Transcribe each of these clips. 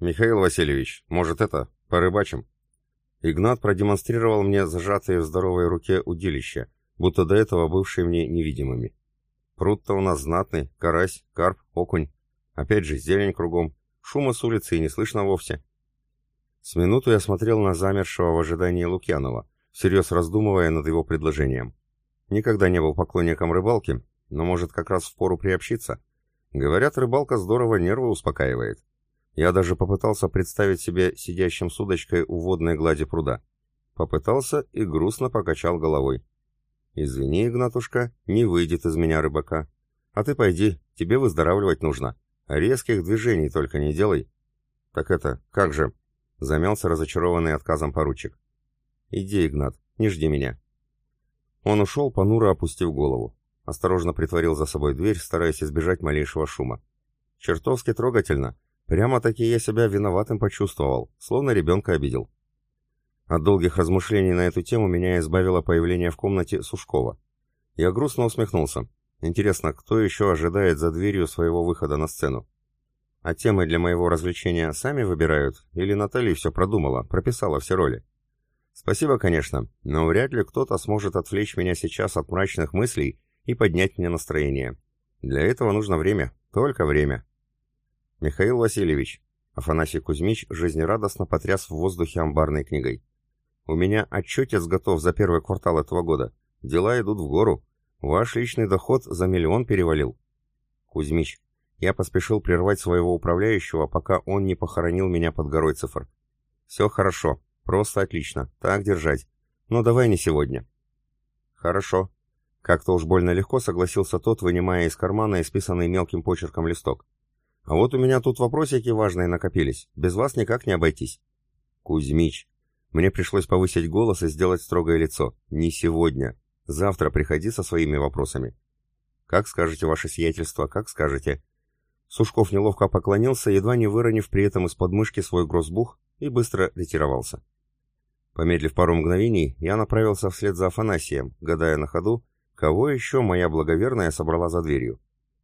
«Михаил Васильевич, может это, порыбачим?» Игнат продемонстрировал мне зажатые в здоровой руке удилища, будто до этого бывшие мне невидимыми. Пруд-то у нас знатный, карась, карп, окунь. Опять же, зелень кругом, шума с улицы и не слышно вовсе. С минуту я смотрел на замершего в ожидании Лукьянова, всерьез раздумывая над его предложением. Никогда не был поклонником рыбалки, но может как раз впору приобщиться. Говорят, рыбалка здорово нервы успокаивает. Я даже попытался представить себе сидящим с удочкой у водной глади пруда. Попытался и грустно покачал головой. «Извини, Игнатушка, не выйдет из меня рыбака. А ты пойди, тебе выздоравливать нужно. Резких движений только не делай». «Так это, как же?» — замялся разочарованный отказом поручик. «Иди, Игнат, не жди меня». Он ушел, понуро опустив голову. Осторожно притворил за собой дверь, стараясь избежать малейшего шума. Чертовски трогательно, Прямо-таки я себя виноватым почувствовал, словно ребенка обидел. От долгих размышлений на эту тему меня избавило появление в комнате Сушкова. Я грустно усмехнулся. Интересно, кто еще ожидает за дверью своего выхода на сцену? А темы для моего развлечения сами выбирают, или Наталья все продумала, прописала все роли? Спасибо, конечно, но вряд ли кто-то сможет отвлечь меня сейчас от мрачных мыслей и поднять мне настроение. Для этого нужно время, только время. «Михаил Васильевич», — Афанасий Кузьмич жизнерадостно потряс в воздухе амбарной книгой. «У меня отчетец готов за первый квартал этого года. Дела идут в гору. Ваш личный доход за миллион перевалил». «Кузьмич, я поспешил прервать своего управляющего, пока он не похоронил меня под горой цифр. Все хорошо, просто отлично, так держать. Но давай не сегодня». «Хорошо». Как-то уж больно легко согласился тот, вынимая из кармана исписанный мелким почерком листок. А вот у меня тут вопросики важные накопились. Без вас никак не обойтись. Кузьмич. Мне пришлось повысить голос и сделать строгое лицо. Не сегодня. Завтра приходи со своими вопросами. Как скажете, ваше сиятельство, как скажете. Сушков неловко поклонился, едва не выронив при этом из подмышки свой грозбух и быстро ретировался. Помедлив пару мгновений, я направился вслед за Афанасием, гадая на ходу, кого еще моя благоверная собрала за дверью.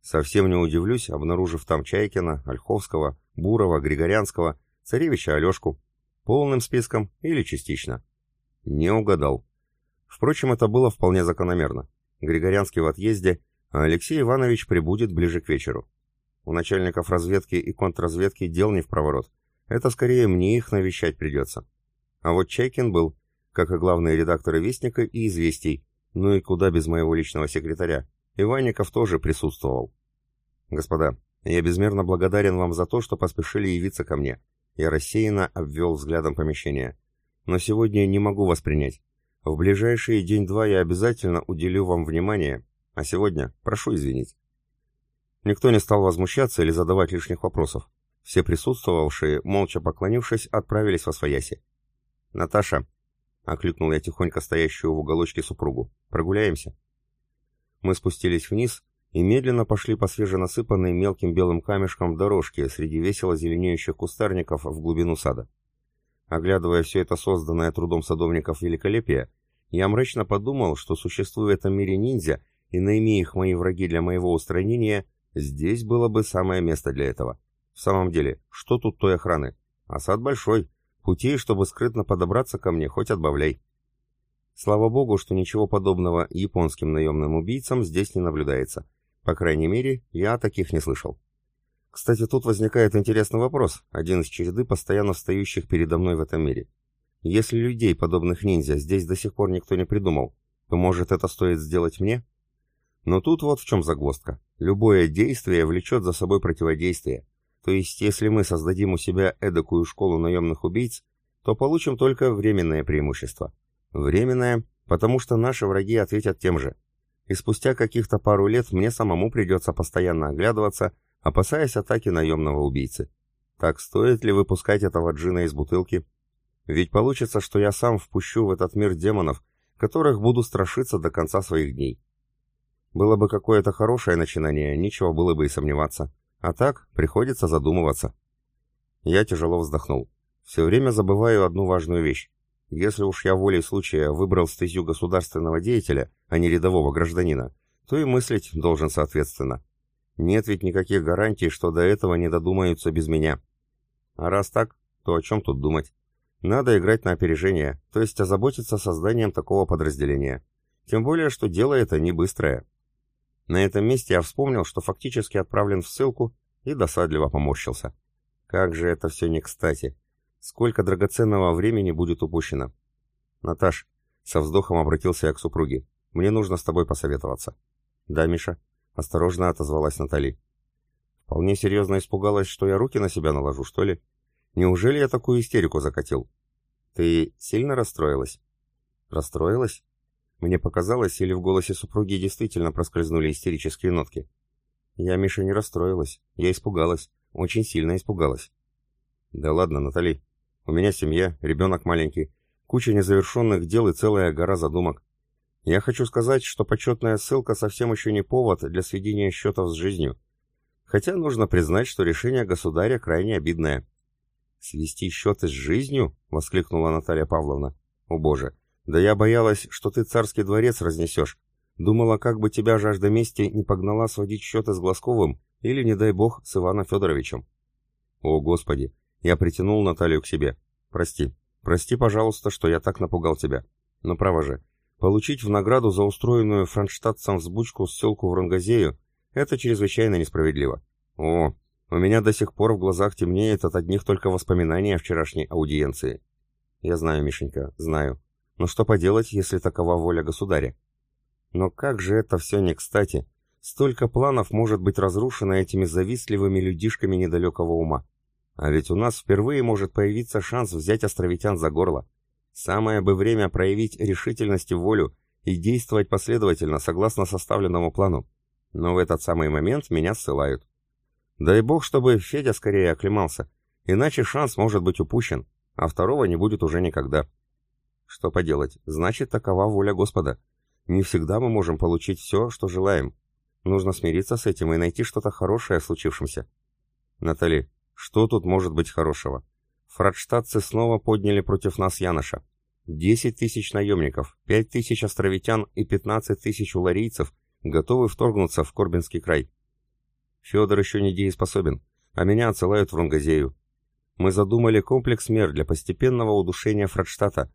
Совсем не удивлюсь, обнаружив там Чайкина, Ольховского, Бурова, Григорянского, царевича Алешку. Полным списком или частично. Не угадал. Впрочем, это было вполне закономерно. Григорянский в отъезде, а Алексей Иванович прибудет ближе к вечеру. У начальников разведки и контрразведки дел не в проворот. Это скорее мне их навещать придется. А вот Чайкин был, как и главные редакторы «Вестника» и «Известий», ну и куда без моего личного секретаря. Иванников тоже присутствовал. «Господа, я безмерно благодарен вам за то, что поспешили явиться ко мне». Я рассеянно обвел взглядом помещение. «Но сегодня не могу вас принять. В ближайшие день-два я обязательно уделю вам внимание, а сегодня прошу извинить». Никто не стал возмущаться или задавать лишних вопросов. Все присутствовавшие, молча поклонившись, отправились во свояси. «Наташа», — окликнул я тихонько стоящую в уголочке супругу, — «прогуляемся?» Мы спустились вниз и медленно пошли по свеженасыпанной мелким белым камешкам дорожке среди весело зеленеющих кустарников в глубину сада. Оглядывая все это созданное трудом садовников великолепие, я мрачно подумал, что существуя в этом мире ниндзя, и наими их мои враги для моего устранения, здесь было бы самое место для этого. В самом деле, что тут той охраны? А сад большой, путей, чтобы скрытно подобраться ко мне, хоть отбавляй. Слава богу, что ничего подобного японским наемным убийцам здесь не наблюдается. По крайней мере, я таких не слышал. Кстати, тут возникает интересный вопрос, один из череды постоянно встающих передо мной в этом мире. Если людей, подобных ниндзя, здесь до сих пор никто не придумал, то может это стоит сделать мне? Но тут вот в чем загвоздка. Любое действие влечет за собой противодействие. То есть, если мы создадим у себя эдакую школу наемных убийц, то получим только временное преимущество. Временное, потому что наши враги ответят тем же. И спустя каких-то пару лет мне самому придется постоянно оглядываться, опасаясь атаки наемного убийцы. Так стоит ли выпускать этого джина из бутылки? Ведь получится, что я сам впущу в этот мир демонов, которых буду страшиться до конца своих дней. Было бы какое-то хорошее начинание, ничего было бы и сомневаться. А так приходится задумываться. Я тяжело вздохнул. Все время забываю одну важную вещь. Если уж я волей случая выбрал стезю государственного деятеля, а не рядового гражданина, то и мыслить должен соответственно. Нет ведь никаких гарантий, что до этого не додумаются без меня. А раз так, то о чем тут думать? Надо играть на опережение, то есть озаботиться созданием такого подразделения. Тем более, что дело это не быстрое. На этом месте я вспомнил, что фактически отправлен в ссылку и досадливо поморщился. Как же это все не кстати. Сколько драгоценного времени будет упущено. Наташ, со вздохом обратился я к супруге. Мне нужно с тобой посоветоваться. Да, Миша, осторожно отозвалась Натали. Вполне серьезно испугалась, что я руки на себя наложу, что ли? Неужели я такую истерику закатил? Ты сильно расстроилась? Расстроилась? Мне показалось, или в голосе супруги действительно проскользнули истерические нотки. Я, Миша, не расстроилась. Я испугалась. Очень сильно испугалась. Да ладно, Натали. У меня семья, ребенок маленький, куча незавершенных дел и целая гора задумок. Я хочу сказать, что почетная ссылка совсем еще не повод для сведения счетов с жизнью. Хотя нужно признать, что решение государя крайне обидное. «Свести счеты с жизнью?» — воскликнула Наталья Павловна. «О боже! Да я боялась, что ты царский дворец разнесешь. Думала, как бы тебя жажда мести не погнала сводить счеты с Глазковым или, не дай бог, с Иваном Федоровичем». «О, Господи! Я притянул Наталью к себе. Прости. Прости, пожалуйста, что я так напугал тебя. Но право же, получить в награду за устроенную фронштадтцам взбучку ссылку в Рангазею — это чрезвычайно несправедливо. О, у меня до сих пор в глазах темнеет от одних только воспоминаний о вчерашней аудиенции. Я знаю, Мишенька, знаю. Но что поделать, если такова воля государя? Но как же это все не кстати. Столько планов может быть разрушено этими завистливыми людишками недалекого ума. А ведь у нас впервые может появиться шанс взять островитян за горло. Самое бы время проявить решительность и волю и действовать последовательно, согласно составленному плану. Но в этот самый момент меня ссылают. Дай бог, чтобы Федя скорее оклемался, иначе шанс может быть упущен, а второго не будет уже никогда. Что поделать, значит, такова воля Господа. Не всегда мы можем получить все, что желаем. Нужно смириться с этим и найти что-то хорошее в случившемся. Натали, что тут может быть хорошего? Фрадштадтцы снова подняли против нас Яноша. Десять тысяч наемников, пять тысяч островитян и пятнадцать тысяч уларийцев готовы вторгнуться в Корбинский край. Федор еще не дееспособен, а меня отсылают в Рунгазею. Мы задумали комплекс мер для постепенного удушения Фрадштадта,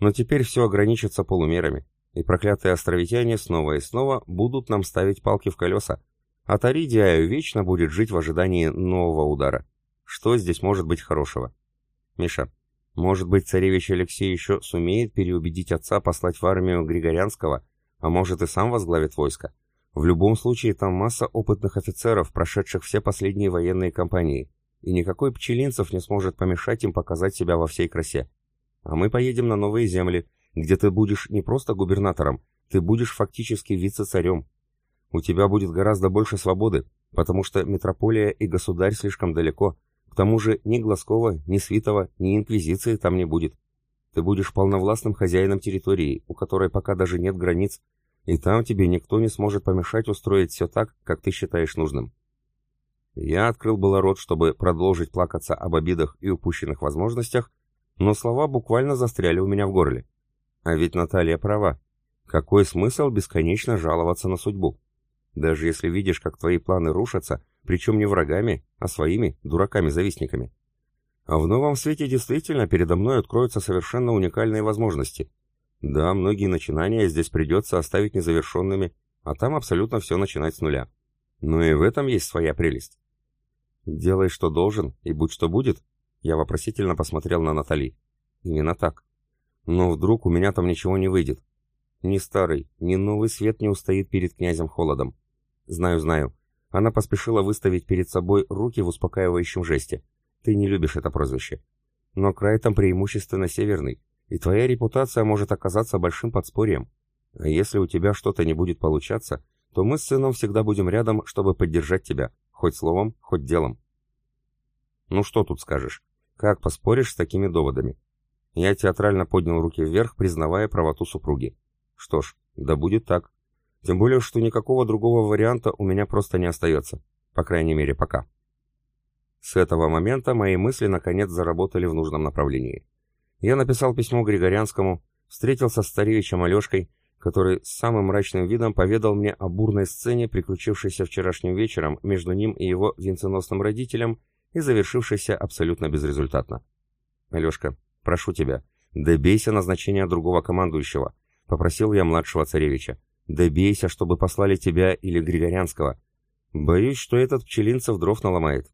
но теперь все ограничится полумерами, и проклятые островитяне снова и снова будут нам ставить палки в колеса, а Таридиаю вечно будет жить в ожидании нового удара. Что здесь может быть хорошего? Миша, может быть, царевич Алексей еще сумеет переубедить отца послать в армию Григорянского, а может и сам возглавит войско. В любом случае, там масса опытных офицеров, прошедших все последние военные кампании, и никакой пчелинцев не сможет помешать им показать себя во всей красе. А мы поедем на новые земли, где ты будешь не просто губернатором, ты будешь фактически вице-царем. У тебя будет гораздо больше свободы, потому что метрополия и государь слишком далеко, к тому же ни Глазкова, ни Свитова, ни Инквизиции там не будет. Ты будешь полновластным хозяином территории, у которой пока даже нет границ, и там тебе никто не сможет помешать устроить все так, как ты считаешь нужным. Я открыл было рот, чтобы продолжить плакаться об обидах и упущенных возможностях, но слова буквально застряли у меня в горле. А ведь Наталья права. Какой смысл бесконечно жаловаться на судьбу? Даже если видишь, как твои планы рушатся, причем не врагами, а своими, дураками-завистниками. А в новом свете действительно передо мной откроются совершенно уникальные возможности. Да, многие начинания здесь придется оставить незавершенными, а там абсолютно все начинать с нуля. Но и в этом есть своя прелесть. «Делай, что должен, и будь что будет», — я вопросительно посмотрел на Натали. «Именно так. Но вдруг у меня там ничего не выйдет. Ни старый, ни новый свет не устоит перед князем холодом. Знаю, знаю. Она поспешила выставить перед собой руки в успокаивающем жесте. Ты не любишь это прозвище. Но край там преимущественно северный, и твоя репутация может оказаться большим подспорьем. А если у тебя что-то не будет получаться, то мы с сыном всегда будем рядом, чтобы поддержать тебя, хоть словом, хоть делом. Ну что тут скажешь? Как поспоришь с такими доводами? Я театрально поднял руки вверх, признавая правоту супруги. Что ж, да будет так. Тем более, что никакого другого варианта у меня просто не остается. По крайней мере, пока. С этого момента мои мысли наконец заработали в нужном направлении. Я написал письмо Григорянскому, встретился с царевичем Алешкой, который с самым мрачным видом поведал мне о бурной сцене, приключившейся вчерашним вечером между ним и его венценосным родителем и завершившейся абсолютно безрезультатно. «Алешка, прошу тебя, добейся назначения другого командующего», — попросил я младшего царевича. «Добейся, чтобы послали тебя или Григорянского. Боюсь, что этот пчелинцев дров наломает».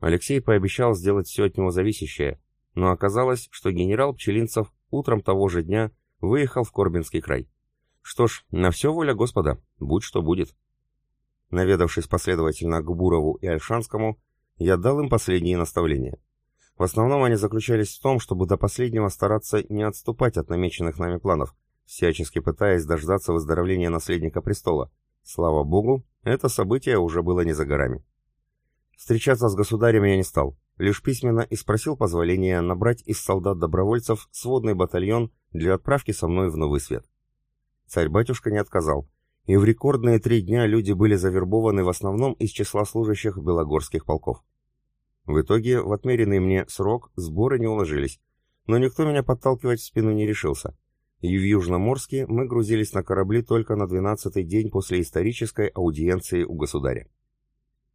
Алексей пообещал сделать все от него зависящее, но оказалось, что генерал Пчелинцев утром того же дня выехал в Корбинский край. Что ж, на все воля Господа, будь что будет. Наведавшись последовательно к Бурову и Альшанскому, я дал им последние наставления. В основном они заключались в том, чтобы до последнего стараться не отступать от намеченных нами планов, всячески пытаясь дождаться выздоровления наследника престола. Слава богу, это событие уже было не за горами. Встречаться с государем я не стал, лишь письменно и спросил позволения набрать из солдат-добровольцев сводный батальон для отправки со мной в Новый Свет. Царь-батюшка не отказал, и в рекордные три дня люди были завербованы в основном из числа служащих белогорских полков. В итоге, в отмеренный мне срок, сборы не уложились, но никто меня подталкивать в спину не решился. И в Южноморске мы грузились на корабли только на двенадцатый день после исторической аудиенции у государя.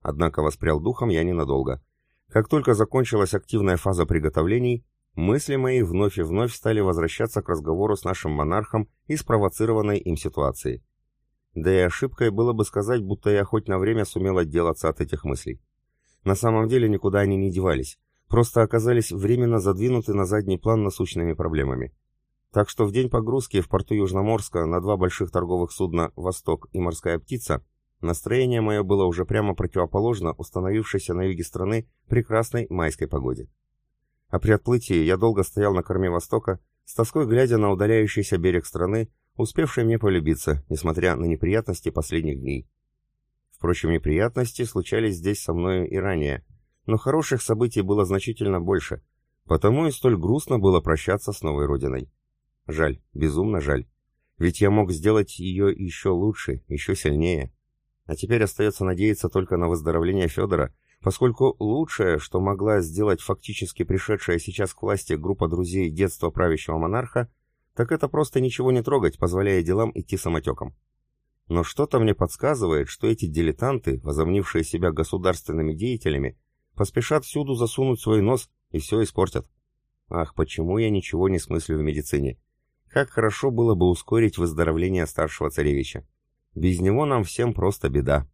Однако воспрял духом я ненадолго. Как только закончилась активная фаза приготовлений, Мысли мои вновь и вновь стали возвращаться к разговору с нашим монархом и спровоцированной им ситуации. Да и ошибкой было бы сказать, будто я хоть на время сумел отделаться от этих мыслей. На самом деле никуда они не девались, просто оказались временно задвинуты на задний план насущными проблемами. Так что в день погрузки в порту Южноморска на два больших торговых судна «Восток» и «Морская птица» настроение мое было уже прямо противоположно установившейся на юге страны прекрасной майской погоде. А при отплытии я долго стоял на корме Востока, с тоской глядя на удаляющийся берег страны, успевший мне полюбиться, несмотря на неприятности последних дней. Впрочем, неприятности случались здесь со мною и ранее, но хороших событий было значительно больше, потому и столь грустно было прощаться с новой родиной. Жаль, безумно жаль. Ведь я мог сделать ее еще лучше, еще сильнее. А теперь остается надеяться только на выздоровление Федора поскольку лучшее, что могла сделать фактически пришедшая сейчас к власти группа друзей детства правящего монарха, так это просто ничего не трогать, позволяя делам идти самотеком. Но что-то мне подсказывает, что эти дилетанты, возомнившие себя государственными деятелями, поспешат всюду засунуть свой нос и все испортят. Ах, почему я ничего не смыслю в медицине? Как хорошо было бы ускорить выздоровление старшего царевича. Без него нам всем просто беда.